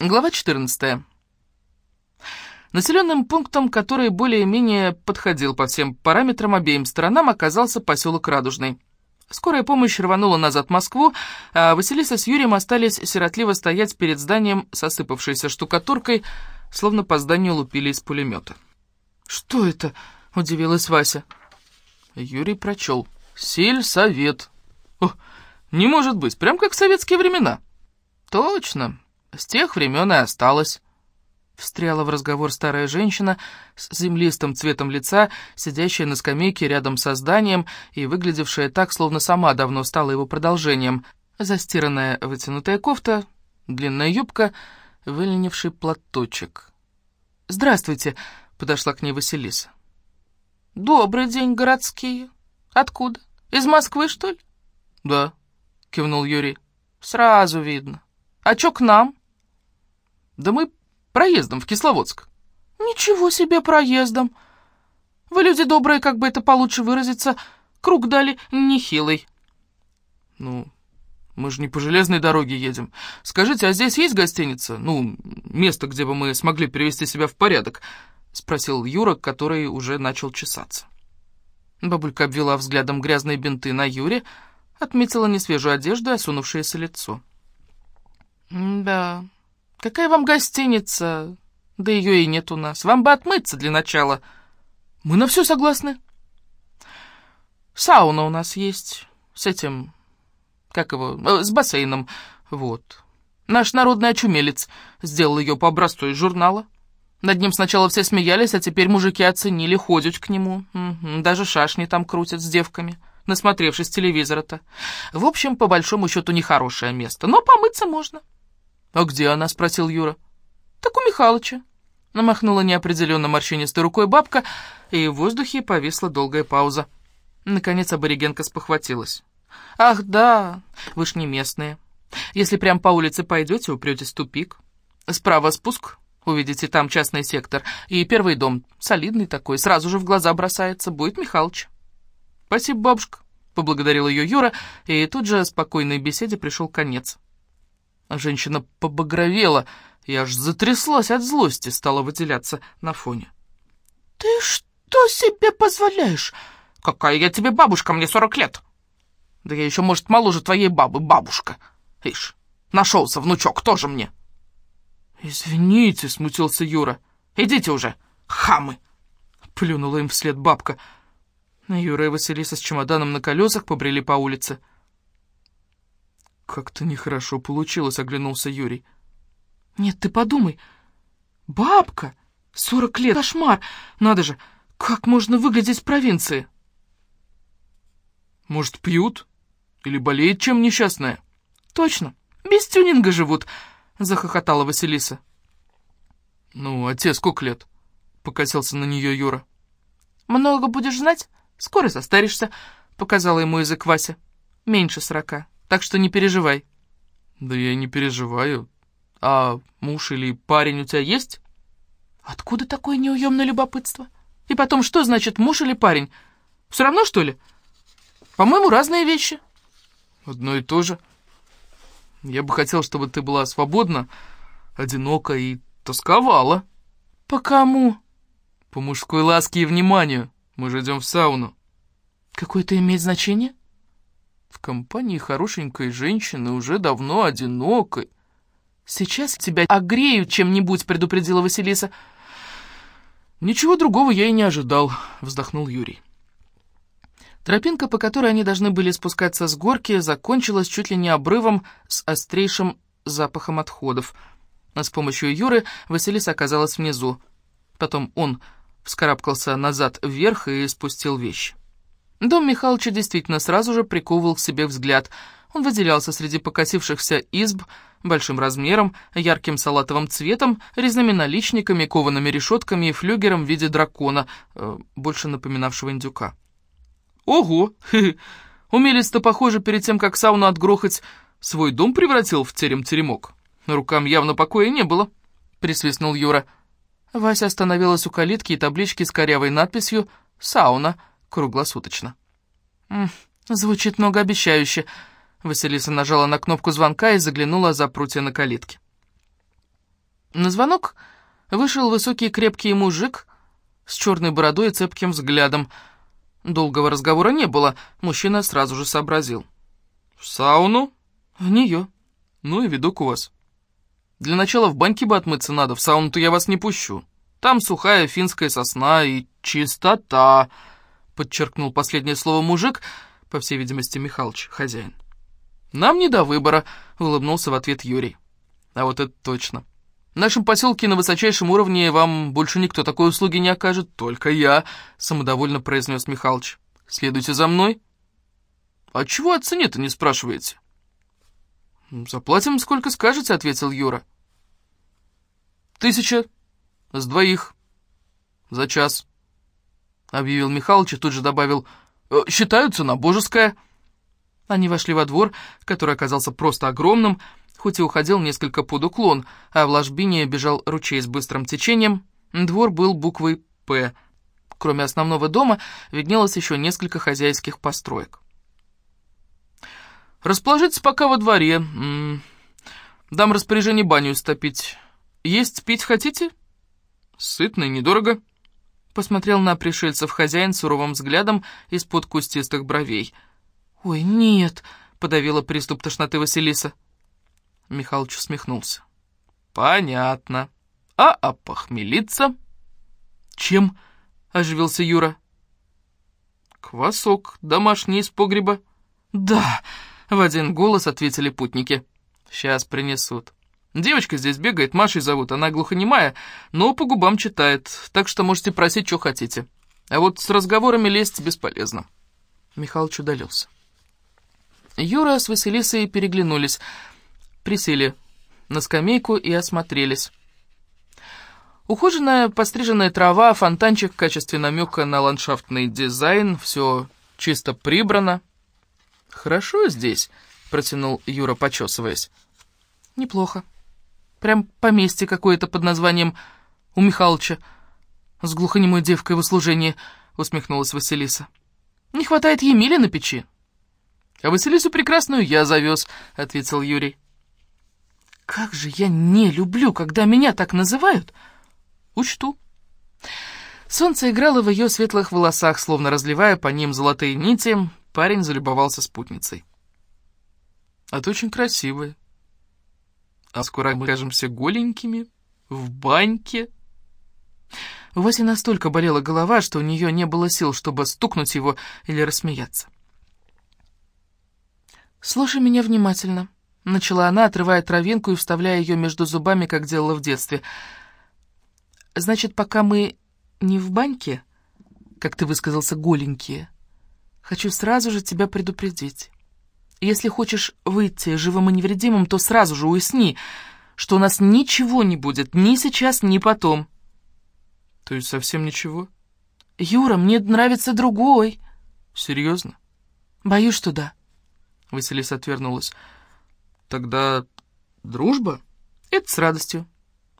Глава 14. Населенным пунктом, который более-менее подходил по всем параметрам обеим сторонам, оказался поселок Радужный. Скорая помощь рванула назад в Москву, а Василиса с Юрием остались сиротливо стоять перед зданием с осыпавшейся штукатуркой, словно по зданию лупили из пулемета. «Что это?» — удивилась Вася. Юрий прочел. «Сельсовет». «О, не может быть, прям как в советские времена». «Точно, с тех времен и осталось. Встряла в разговор старая женщина с землистым цветом лица, сидящая на скамейке рядом со зданием и выглядевшая так, словно сама давно стала его продолжением. Застиранная вытянутая кофта, длинная юбка, выленивший платочек. «Здравствуйте», — подошла к ней Василиса. «Добрый день, городские. Откуда? Из Москвы, что ли?» «Да», — кивнул Юрий. «Сразу видно. А чё к нам?» Да мы проездом в Кисловодск. Ничего себе проездом. Вы люди добрые, как бы это получше выразиться, круг дали нехилый. Ну, мы же не по железной дороге едем. Скажите, а здесь есть гостиница? Ну, место, где бы мы смогли привести себя в порядок? Спросил Юра, который уже начал чесаться. Бабулька обвела взглядом грязные бинты на Юре, отметила несвежую одежду и осунувшееся лицо. «Да, Какая вам гостиница? Да ее и нет у нас. Вам бы отмыться для начала. Мы на все согласны. Сауна у нас есть. С этим... Как его? Э, с бассейном. Вот. Наш народный очумелец сделал ее по образцу из журнала. Над ним сначала все смеялись, а теперь мужики оценили, ходят к нему. Даже шашни там крутят с девками, насмотревшись телевизора-то. В общем, по большому счету, нехорошее место, но помыться можно. «А где она?» — спросил Юра. «Так у Михалыча». Намахнула неопределенно морщинистой рукой бабка, и в воздухе повисла долгая пауза. Наконец аборигенка спохватилась. «Ах, да, вы ж не местные. Если прям по улице пойдете, упретесь в тупик. Справа спуск, увидите там частный сектор, и первый дом, солидный такой, сразу же в глаза бросается, будет Михалыч». «Спасибо, бабушка», — поблагодарил ее Юра, и тут же спокойной беседе пришел конец. Женщина побагровела и аж затряслась от злости, стала выделяться на фоне. «Ты что себе позволяешь? Какая я тебе бабушка, мне сорок лет!» «Да я еще, может, моложе твоей бабы, бабушка. Ишь, нашелся внучок, тоже мне!» «Извините», — смутился Юра. «Идите уже, хамы!» — плюнула им вслед бабка. Юра и Василиса с чемоданом на колесах побрели по улице. «Как-то нехорошо получилось», — оглянулся Юрий. «Нет, ты подумай. Бабка! Сорок лет! Кошмар! Надо же, как можно выглядеть в провинции?» «Может, пьют? Или болеет чем несчастная?» «Точно, без тюнинга живут», — захохотала Василиса. «Ну, а те сколько лет?» — покосился на нее Юра. «Много будешь знать, скоро состаришься», — показала ему язык Вася. «Меньше сорока» так что не переживай». «Да я не переживаю. А муж или парень у тебя есть?» «Откуда такое неуемное любопытство? И потом, что значит муж или парень? Все равно, что ли? По-моему, разные вещи». «Одно и то же. Я бы хотел, чтобы ты была свободна, одинока и тосковала». «По кому?» «По мужской ласке и вниманию. Мы же идем в сауну». «Какое это имеет значение?» В компании хорошенькой женщины, уже давно одинокой. «Сейчас тебя огрею чем-нибудь», — предупредила Василиса. «Ничего другого я и не ожидал», — вздохнул Юрий. Тропинка, по которой они должны были спускаться с горки, закончилась чуть ли не обрывом с острейшим запахом отходов. А с помощью Юры Василиса оказалась внизу. Потом он вскарабкался назад вверх и спустил вещи. Дом Михалыча действительно сразу же приковывал к себе взгляд. Он выделялся среди покосившихся изб большим размером, ярким салатовым цветом, резными наличниками, коваными решетками и флюгером в виде дракона, э, больше напоминавшего индюка. «Ого! Умелец-то, похоже, перед тем, как сауну отгрохать, свой дом превратил в терем-теремок. Рукам явно покоя не было», — присвистнул Юра. Вася остановилась у калитки и таблички с корявой надписью «Сауна», круглосуточно. Звучит многообещающе. Василиса нажала на кнопку звонка и заглянула за прутья на калитке. На звонок вышел высокий крепкий мужик с черной бородой и цепким взглядом. Долгого разговора не было, мужчина сразу же сообразил. «В сауну?» «В нее». «Ну и видок у вас». «Для начала в баньке бы отмыться надо, в сауну-то я вас не пущу. Там сухая финская сосна и чистота», — подчеркнул последнее слово мужик, по всей видимости, Михалыч, хозяин. «Нам не до выбора», — улыбнулся в ответ Юрий. «А вот это точно. В нашем поселке на высочайшем уровне вам больше никто такой услуги не окажет, только я», — самодовольно произнес Михалыч. «Следуйте за мной». «А чего о цене-то не спрашиваете?» «Заплатим, сколько скажете», — ответил Юра. «Тысяча. С двоих. За час», — объявил Михалыч и тут же добавил. «Э, «Считаю, цена божеская». Они вошли во двор, который оказался просто огромным, хоть и уходил несколько под уклон, а в ложбине бежал ручей с быстрым течением. Двор был буквой «П». Кроме основного дома виднелось еще несколько хозяйских построек. «Расположитесь пока во дворе. М -м. Дам распоряжение баню стопить. Есть пить хотите?» «Сытно и недорого», — посмотрел на пришельцев хозяин суровым взглядом из-под кустистых бровей — «Ой, нет!» — подавила приступ тошноты Василиса. Михалыч усмехнулся. «Понятно. А опохмелиться?» «Чем?» — оживился Юра. «Квасок домашний из погреба». «Да!» — в один голос ответили путники. «Сейчас принесут. Девочка здесь бегает, Машей зовут, она глухонемая, но по губам читает, так что можете просить, что хотите. А вот с разговорами лезть бесполезно». Михалыч удалился. Юра с Василисой переглянулись, присели на скамейку и осмотрелись. Ухоженная постриженная трава, фонтанчик в качестве намека на ландшафтный дизайн, все чисто прибрано. «Хорошо здесь», — протянул Юра, почесываясь. «Неплохо. Прям поместье какое-то под названием у Михалыча. С глухонемой девкой в услужении», — усмехнулась Василиса. «Не хватает Емели на печи». «А Василису Прекрасную я завез», — ответил Юрий. «Как же я не люблю, когда меня так называют!» «Учту». Солнце играло в ее светлых волосах, словно разливая по ним золотые нити. Парень залюбовался спутницей. «А ты очень красивая. А скоро мы окажемся голенькими, в баньке». У Васи настолько болела голова, что у нее не было сил, чтобы стукнуть его или рассмеяться. «Слушай меня внимательно», — начала она, отрывая травинку и вставляя ее между зубами, как делала в детстве. «Значит, пока мы не в баньке, как ты высказался, голенькие, хочу сразу же тебя предупредить. Если хочешь выйти живым и невредимым, то сразу же уясни, что у нас ничего не будет ни сейчас, ни потом». «То есть совсем ничего?» «Юра, мне нравится другой». «Серьезно?» «Боюсь, что да». Василиса отвернулась. «Тогда дружба?» «Это с радостью».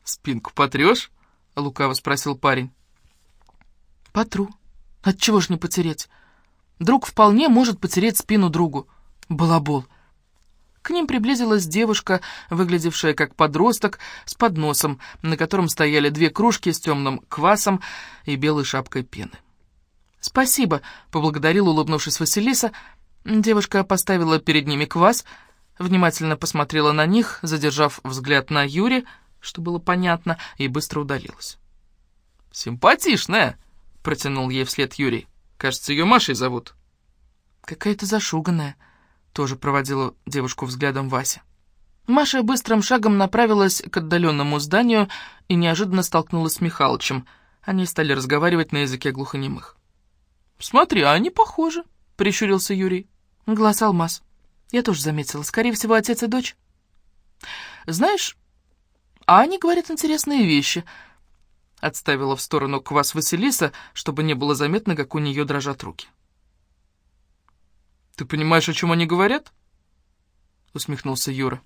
«Спинку потрешь?» — лукаво спросил парень. «Потру. Отчего ж не потереть? Друг вполне может потереть спину другу. Балабол». К ним приблизилась девушка, выглядевшая как подросток, с подносом, на котором стояли две кружки с темным квасом и белой шапкой пены. «Спасибо», — поблагодарил, улыбнувшись Василиса, — Девушка поставила перед ними квас, внимательно посмотрела на них, задержав взгляд на Юре, что было понятно, и быстро удалилась. «Симпатичная!» — протянул ей вслед Юрий. «Кажется, ее Машей зовут». «Какая-то зашуганная», — тоже проводила девушку взглядом Вася. Маша быстрым шагом направилась к отдаленному зданию и неожиданно столкнулась с Михалычем. Они стали разговаривать на языке глухонемых. «Смотри, а они похожи», — прищурился Юрий. Глаз алмаз. Я тоже заметила. Скорее всего, отец и дочь. Знаешь, а они говорят интересные вещи. Отставила в сторону квас Василиса, чтобы не было заметно, как у нее дрожат руки. «Ты понимаешь, о чем они говорят?» — усмехнулся Юра.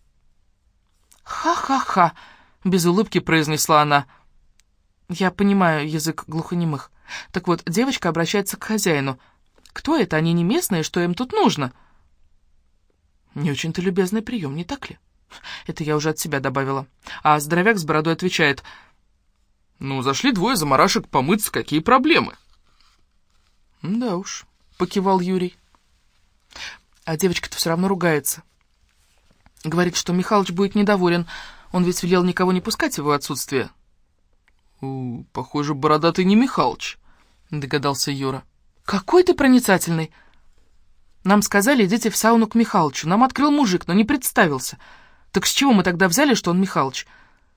«Ха-ха-ха!» — без улыбки произнесла она. «Я понимаю язык глухонемых. Так вот, девочка обращается к хозяину — кто это? Они не местные, что им тут нужно?» «Не очень-то любезный прием, не так ли?» Это я уже от себя добавила. А здоровяк с бородой отвечает. Ну, зашли двое заморашек помыться, какие проблемы? Да уж, покивал Юрий. А девочка-то все равно ругается. Говорит, что Михалыч будет недоволен. Он ведь велел никого не пускать в его отсутствие. У, похоже, бородатый не Михалыч, догадался Юра. Какой ты проницательный! Нам сказали, идите в сауну к Михалычу. Нам открыл мужик, но не представился. Так с чего мы тогда взяли, что он Михалыч?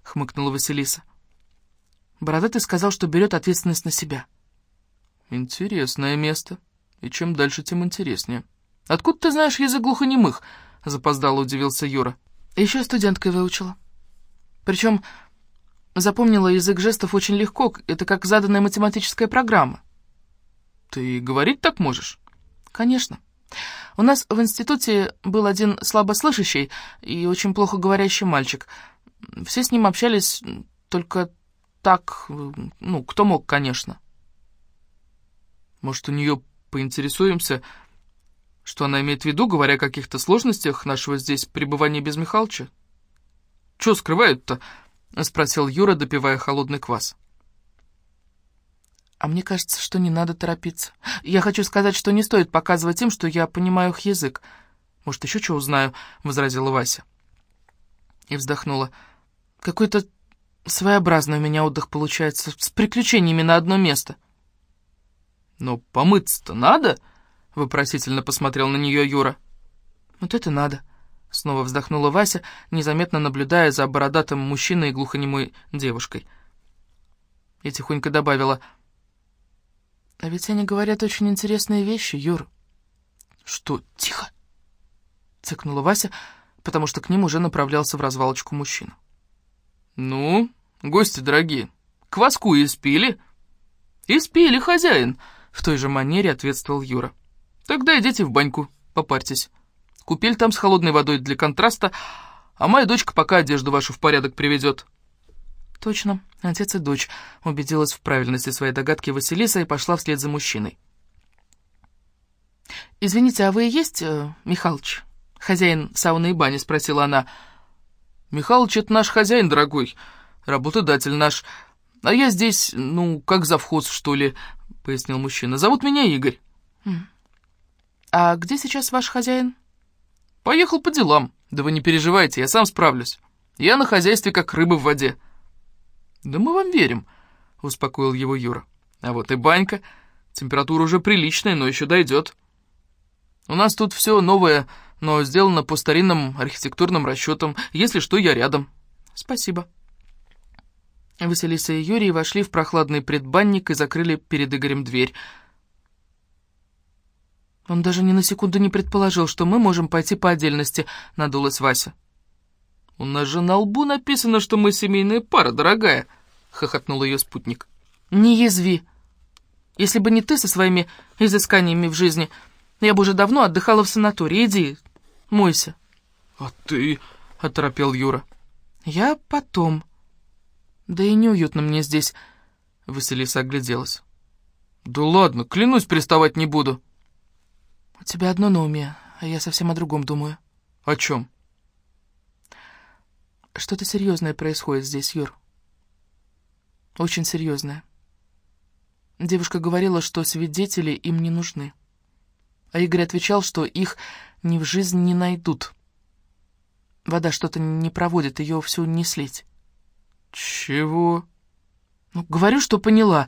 Хмыкнула Василиса. Бородатый сказал, что берет ответственность на себя. Интересное место. И чем дальше, тем интереснее. Откуда ты знаешь язык глухонемых? Запоздало удивился Юра. Еще студенткой выучила. Причем запомнила язык жестов очень легко. Это как заданная математическая программа. Ты говорить так можешь? Конечно. У нас в институте был один слабослышащий и очень плохо говорящий мальчик. Все с ним общались только так, ну, кто мог, конечно. Может, у нее поинтересуемся, что она имеет в виду, говоря о каких-то сложностях нашего здесь пребывания без Михалыча? «Чё скрывают-то?» — спросил Юра, допивая холодный квас. А мне кажется, что не надо торопиться. Я хочу сказать, что не стоит показывать им, что я понимаю их язык. Может, еще что узнаю, — возразила Вася. И вздохнула. Какой-то своеобразный у меня отдых получается, с приключениями на одно место. Но помыться-то надо? — вопросительно посмотрел на нее Юра. Вот это надо. Снова вздохнула Вася, незаметно наблюдая за бородатым мужчиной и глухонемой девушкой. И тихонько добавила — а ведь они говорят очень интересные вещи, Юр. Что? Тихо! Цыкнула Вася, потому что к ним уже направлялся в развалочку мужчина. Ну, гости дорогие, кваску испили? Испили, хозяин, в той же манере ответствовал Юра. Тогда идите в баньку, попарьтесь. Купель там с холодной водой для контраста, а моя дочка пока одежду вашу в порядок приведет. Точно, отец и дочь, убедилась в правильности своей догадки Василиса и пошла вслед за мужчиной. «Извините, а вы и есть, э, Михалыч, хозяин сауны и бани?» — спросила она. «Михалыч — это наш хозяин, дорогой, работодатель наш, а я здесь, ну, как завхоз, что ли», — пояснил мужчина. «Зовут меня Игорь». «А где сейчас ваш хозяин?» «Поехал по делам. Да вы не переживайте, я сам справлюсь. Я на хозяйстве как рыба в воде». «Да мы вам верим», — успокоил его Юра. «А вот и банька. Температура уже приличная, но еще дойдет. У нас тут все новое, но сделано по старинным архитектурным расчетам. Если что, я рядом». «Спасибо». Василиса и Юрий вошли в прохладный предбанник и закрыли перед Игорем дверь. «Он даже ни на секунду не предположил, что мы можем пойти по отдельности», — надулась Вася. «У нас же на лбу написано, что мы семейная пара, дорогая», — хохотнул ее спутник. «Не язви. Если бы не ты со своими изысканиями в жизни, я бы уже давно отдыхала в санатории. Иди, мойся». «А ты?» — оторопел Юра. «Я потом. Да и неуютно мне здесь», — Василиса огляделась. «Да ладно, клянусь, приставать не буду». «У тебя одно на уме, а я совсем о другом думаю». «О чем?» Что-то серьезное происходит здесь, Юр. Очень серьезное. Девушка говорила, что свидетели им не нужны. А Игорь отвечал, что их ни в жизнь не найдут. Вода что-то не проводит, ее всю не слить. Чего? Ну, говорю, что поняла.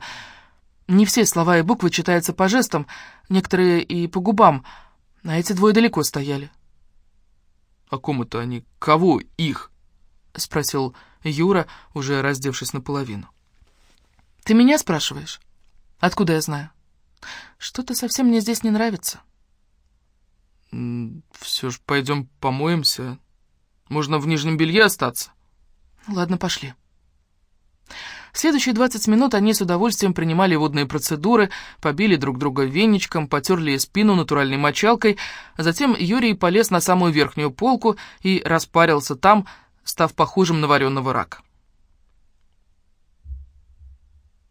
Не все слова и буквы читаются по жестам, некоторые и по губам, а эти двое далеко стояли. О ком это они? Кого их? — спросил Юра, уже раздевшись наполовину. «Ты меня спрашиваешь? Откуда я знаю? Что-то совсем мне здесь не нравится». «Все ж пойдем помоемся. Можно в нижнем белье остаться». «Ладно, пошли». Следующие двадцать минут они с удовольствием принимали водные процедуры, побили друг друга веничком, потерли спину натуральной мочалкой, затем Юрий полез на самую верхнюю полку и распарился там, став похожим на вареного рака.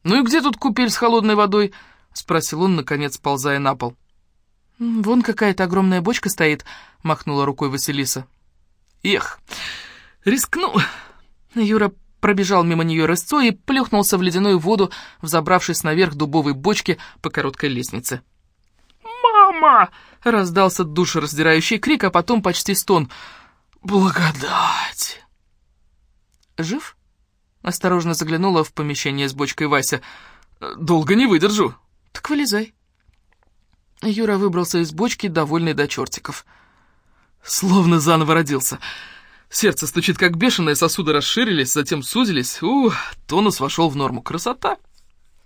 «Ну и где тут купель с холодной водой?» — спросил он, наконец, ползая на пол. «Вон какая-то огромная бочка стоит», — махнула рукой Василиса. «Эх, рискну!» Юра пробежал мимо нее рысцой и плюхнулся в ледяную воду, взобравшись наверх дубовой бочки по короткой лестнице. «Мама!» — раздался душераздирающий крик, а потом почти стон. «Благодать!» «Жив?» — осторожно заглянула в помещение с бочкой Вася. «Долго не выдержу». «Так вылезай». Юра выбрался из бочки, довольный до чертиков. «Словно заново родился». Сердце стучит как бешеное, сосуды расширились, затем сузились. У, тонус вошел в норму. Красота!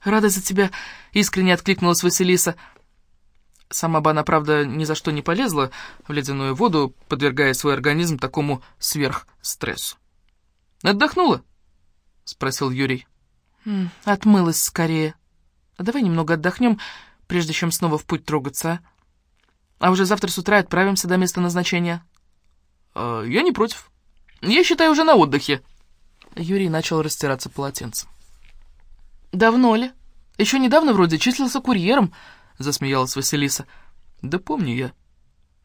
Рада за тебя, искренне откликнулась Василиса. Сама бы она, правда, ни за что не полезла в ледяную воду, подвергая свой организм такому сверхстрессу. «Отдохнула?» — спросил Юрий. «Отмылась скорее. А давай немного отдохнем, прежде чем снова в путь трогаться, а? А уже завтра с утра отправимся до места назначения». А, «Я не против. Я считаю уже на отдыхе». Юрий начал растираться полотенцем. «Давно ли? Еще недавно вроде числился курьером», — засмеялась Василиса. «Да помню я.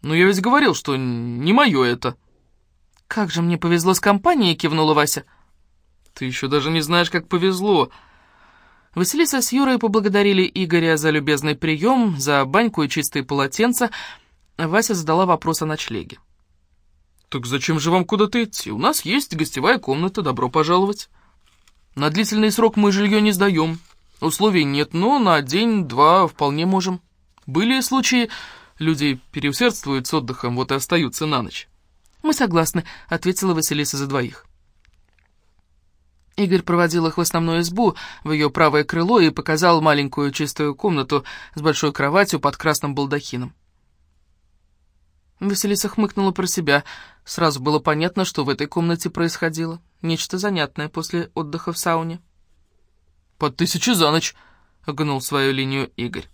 Но я ведь говорил, что не мое это». «Как же мне повезло с компанией», — кивнула Вася. «Ты еще даже не знаешь, как повезло». Василиса с Юрой поблагодарили Игоря за любезный прием, за баньку и чистые полотенца. Вася задала вопрос о ночлеге. «Так зачем же вам куда-то идти? У нас есть гостевая комната, добро пожаловать. На длительный срок мы жилье не сдаем. Условий нет, но на день-два вполне можем. Были случаи, люди переусердствуют с отдыхом, вот и остаются на ночь». «Мы согласны», — ответила Василиса за двоих. Игорь проводил их в основную избу, в ее правое крыло, и показал маленькую чистую комнату с большой кроватью под красным балдахином. Василиса хмыкнула про себя. Сразу было понятно, что в этой комнате происходило. Нечто занятное после отдыха в сауне. «По тысяче за ночь!» — огнул свою линию Игорь.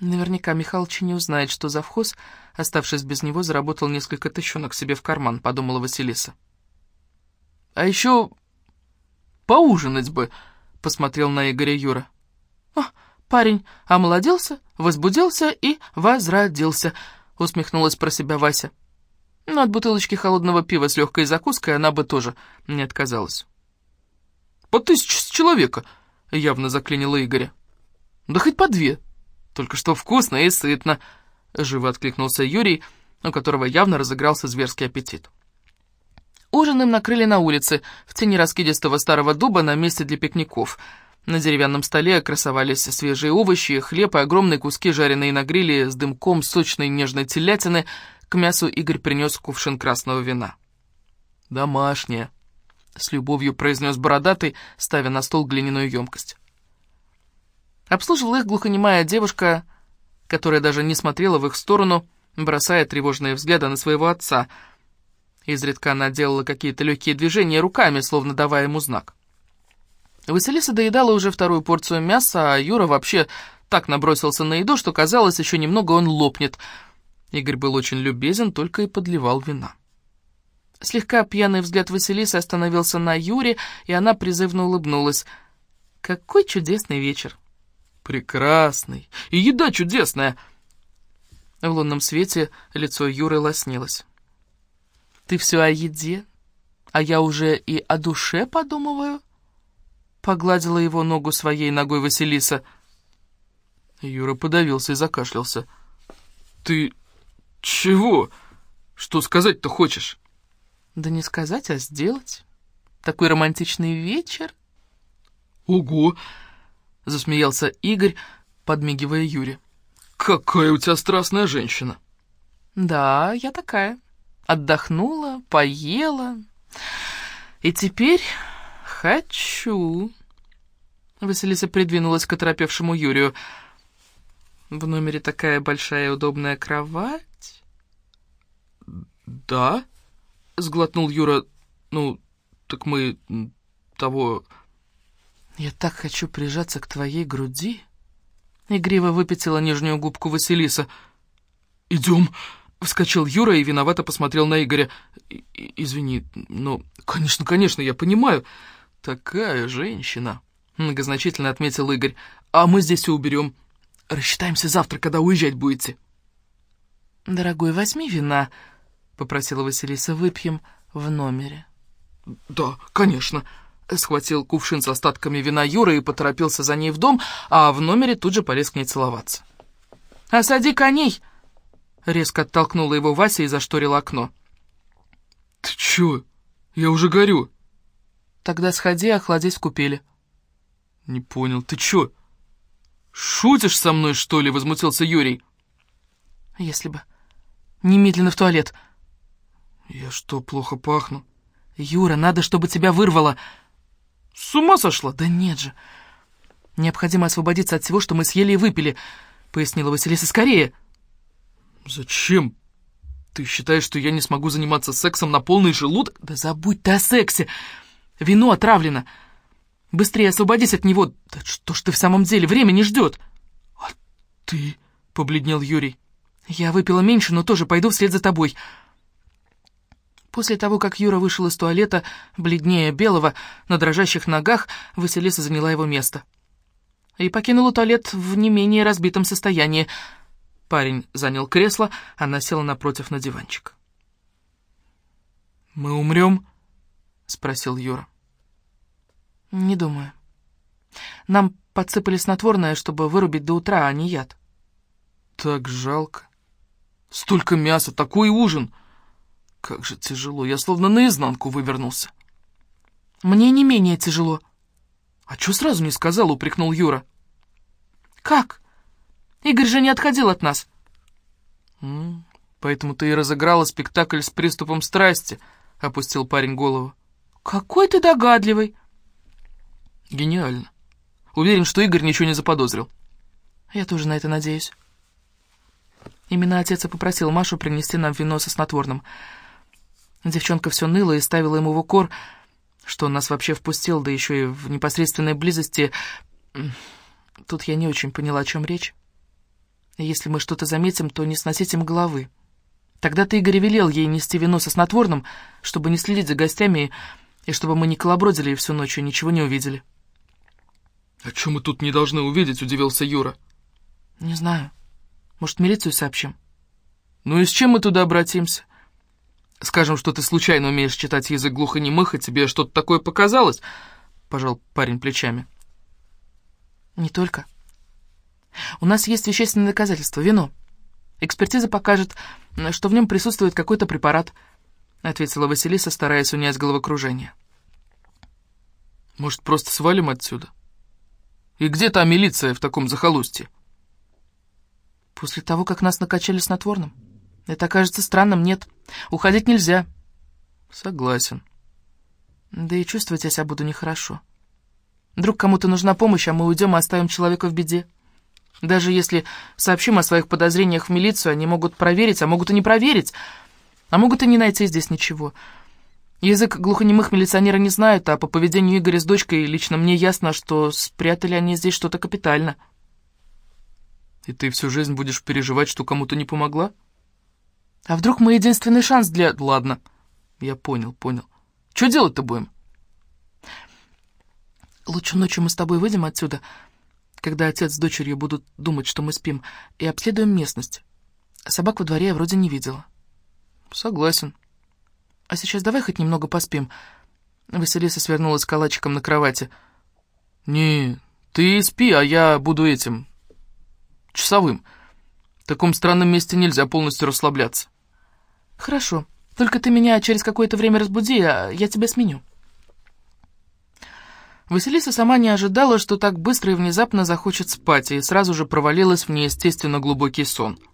Наверняка Михалыч не узнает, что завхоз, оставшись без него, заработал несколько тыщенок себе в карман, подумала Василиса. «А еще поужинать бы!» — посмотрел на Игоря Юра. «О, Парень омолодился, возбудился и возродился, усмехнулась про себя Вася. Но от бутылочки холодного пива с легкой закуской она бы тоже не отказалась. «По тысяче с человека!» — явно заклинило Игоря. «Да хоть по две. Только что вкусно и сытно!» — живо откликнулся Юрий, у которого явно разыгрался зверский аппетит. Ужин им накрыли на улице, в тени раскидистого старого дуба на месте для пикников — на деревянном столе красовались свежие овощи, хлеб и огромные куски, жареные на гриле с дымком сочной нежной телятины. К мясу Игорь принес кувшин красного вина. «Домашнее», — с любовью произнес бородатый, ставя на стол глиняную емкость. Обслуживала их глухонемая девушка, которая даже не смотрела в их сторону, бросая тревожные взгляды на своего отца. Изредка она делала какие-то легкие движения руками, словно давая ему знак. Василиса доедала уже вторую порцию мяса, а Юра вообще так набросился на еду, что казалось, еще немного он лопнет. Игорь был очень любезен, только и подливал вина. Слегка пьяный взгляд Василисы остановился на Юре, и она призывно улыбнулась. «Какой чудесный вечер!» «Прекрасный! И еда чудесная!» В лунном свете лицо Юры лоснилось. «Ты все о еде, а я уже и о душе подумываю?» Погладила его ногу своей ногой Василиса. Юра подавился и закашлялся. «Ты чего? Что сказать-то хочешь?» «Да не сказать, а сделать. Такой романтичный вечер». «Ого!» — засмеялся Игорь, подмигивая Юре. «Какая у тебя страстная женщина!» «Да, я такая. Отдохнула, поела. И теперь «Хочу». Василиса придвинулась к оторопевшему Юрию. «В номере такая большая и удобная кровать?» «Да?» — сглотнул Юра. «Ну, так мы того...» «Я так хочу прижаться к твоей груди!» Игриво выпятила нижнюю губку Василиса. «Идем!» — вскочил Юра и виновато посмотрел на Игоря. «Извини, но...» «Конечно, конечно, я понимаю...» «Такая женщина», — многозначительно отметил Игорь. «А мы здесь все уберем. Рассчитаемся завтра, когда уезжать будете». «Дорогой, возьми вина», — попросила Василиса. «Выпьем в номере. «Да, конечно», — схватил кувшин с остатками вина Юра и поторопился за ней в дом, а в номере тут же полез к ней целоваться. «Осади коней!» — резко оттолкнула его Вася и зашторила окно. «Ты чё? Я уже горю!» «Тогда сходи, охладись в купели». «Не понял, ты чё? Шутишь со мной, что ли?» — возмутился Юрий. «Если бы. Немедленно в туалет». «Я что, плохо пахну?» «Юра, надо, чтобы тебя вырвало!» «С ума сошла?» «Да нет же! Необходимо освободиться от всего, что мы съели и выпили», — пояснила Василиса. «Скорее!» «Зачем? Ты считаешь, что я не смогу заниматься сексом на полный желудок?» «Да забудь ты о сексе! Вино отравлено! Быстрее освободись от него! Да что ж ты в самом деле, время не ждет!» «А ты?» — побледнел Юрий. «Я выпила меньше, но тоже пойду вслед за тобой». После того, как Юра вышел из туалета, бледнее белого, на дрожащих ногах, Василиса заняла его место. И покинула туалет в не менее разбитом состоянии. Парень занял кресло, она села напротив на диванчик. «Мы умрем?» — спросил Юра. «Не думаю. Нам подсыпали снотворное, чтобы вырубить до утра, а не яд». «Так жалко. Столько мяса, такой ужин!» Как же тяжело, я словно наизнанку вывернулся. Мне не менее тяжело. А чё сразу не сказал, упрекнул Юра. Как? Игорь же не отходил от нас. М -м, поэтому ты и разыграла спектакль с приступом страсти, опустил парень голову. Какой ты догадливый. Гениально. Уверен, что Игорь ничего не заподозрил. Я тоже на это надеюсь. Именно отец и попросил Машу принести нам вино со снотворным. Девчонка все ныла и ставила ему в укор, что он нас вообще впустил, да еще и в непосредственной близости. Тут я не очень поняла, о чем речь. Если мы что-то заметим, то не сносить им головы. Тогда-то Игорь велел ей нести вино со снотворным, чтобы не следить за гостями и чтобы мы не колобродили всю ночь и ничего не увидели. «А что мы тут не должны увидеть?» — удивился Юра. «Не знаю. Может, милицию сообщим?» «Ну и с чем мы туда обратимся? Скажем, что ты случайно умеешь читать язык глухонемых, и тебе что-то такое показалось?» — пожал парень плечами. «Не только. У нас есть вещественные доказательства, вино. Экспертиза покажет, что в нем присутствует какой-то препарат», — ответила Василиса, стараясь унять головокружение. «Может, просто свалим отсюда? И где та милиция в таком захолустье?» «После того, как нас накачали снотворным». Это кажется странным, нет. Уходить нельзя. Согласен. Да и чувствовать я себя буду нехорошо. Вдруг кому-то нужна помощь, а мы уйдем и оставим человека в беде. Даже если сообщим о своих подозрениях в милицию, они могут проверить, а могут и не проверить, а могут и не найти здесь ничего. Язык глухонемых милиционеры не знают, а по поведению Игоря с дочкой лично мне ясно, что спрятали они здесь что-то капитально. И ты всю жизнь будешь переживать, что кому-то не помогла? — а вдруг мы единственный шанс для... Ладно, я понял, понял. Что делать-то будем? Лучше ночью мы с тобой выйдем отсюда, когда отец с дочерью будут думать, что мы спим, и обследуем местность. Собак во дворе я вроде не видела. Согласен. А сейчас давай хоть немного поспим. Василиса свернулась калачиком на кровати. Не, ты спи, а я буду этим... часовым. В таком странном месте нельзя полностью расслабляться. «Хорошо. Только ты меня через какое-то время разбуди, а я тебя сменю». Василиса сама не ожидала, что так быстро и внезапно захочет спать, и сразу же провалилась в неестественно глубокий сон —